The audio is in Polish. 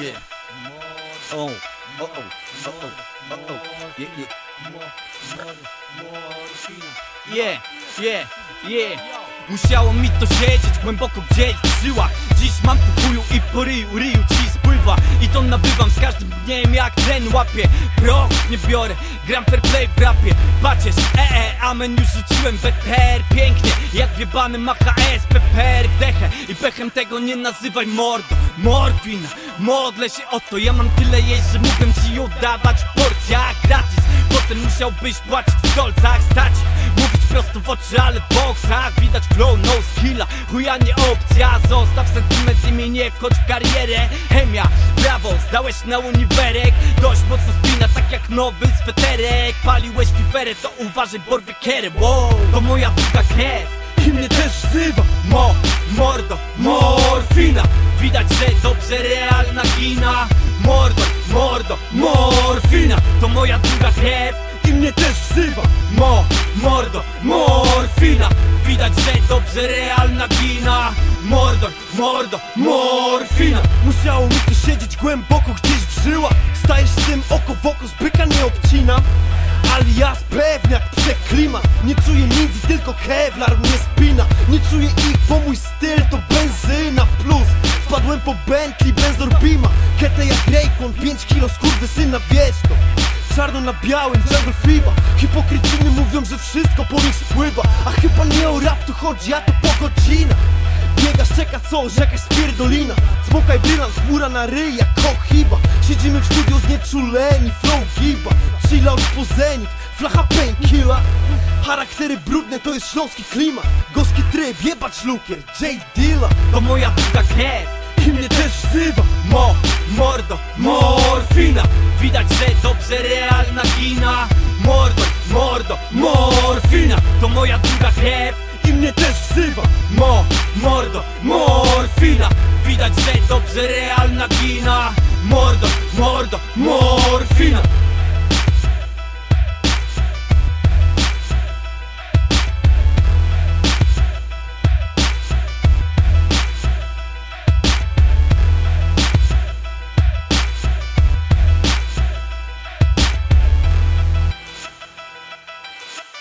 Yeah. Oh, oh, oh, oh, oh, oh, oh. Yeah, yeah. Yeah, yeah, yeah. Musiało mi to siedzieć głęboko gdzieś w żyłach Dziś mam tu chuju i po ryju, ryju ci spływa I to nabywam z każdym dniem jak ten łapie Proch nie biorę, gram fair play w rapie Patrzysz, ee, e, amen już rzuciłem BTR Pięknie, jak wiebany ma HS, PPR Dechę i pechem tego nie nazywaj mordo Morfina, modlę się o to Ja mam tyle jeść, że mógłbym ci oddawać w porcjach gratis Potem musiałbyś płacić w dolcach, stać. Mówić prosto w oczy, ale w boksach. Widać flow, no skilla, chuja nie opcja. Zostaw sentyment i mnie nie wchodź w karierę. Chemia, brawo, zdałeś na uniwerek. Dość mocno spina, tak jak nowy sweterek. Paliłeś fiferę, to uważaj, borwie kierę Wow, to moja druga krew. I mnie też wzywa Mo, mordo, morfina. Widać, że dobrze realna gina Mordo, mordo, morfina. To moja druga krew i mnie też wzywa. Mo, mordo, morfina. Widać, że dobrze realna gina Mordor, mordo, morfina. Musiało mi to siedzieć głęboko gdzieś w żyłach. Stajesz z tym oko w oko, z byka nie obcina. Alias pewniak, przeklima. Nie czuję nic tylko kevlar mnie spina. Nie czuję ich, bo mój styl to benzyna. Plus Wpadłem po Bentley, Benzor Bima Ketę jak Raycon, 5 kilo syna wiesz to Czarno na białym, jungle fever Hipokrytyny mówią, że wszystko po nich spływa. A chyba nie o rap tu chodzi, a to po godzinach. Biegasz, czeka co, że jakaś spierdolina Smokaj brylant, chmura na ryj jak kochiba Siedzimy w studiu znieczuleni, flow giba Chillout po zenit, flacha painkilla Charaktery brudne to jest śląski klimat. Goski tryb, jebać lukier, J. Dilla. To moja druga krew i mnie też wzywa. Mo, mordo, morfina. Widać, że dobrze realna gina Mordo, mordo, morfina. To moja druga krew i mnie też wzywa. Mo, mordo, morfina. Widać, że dobrze realna gina Mordo, mordo, morfina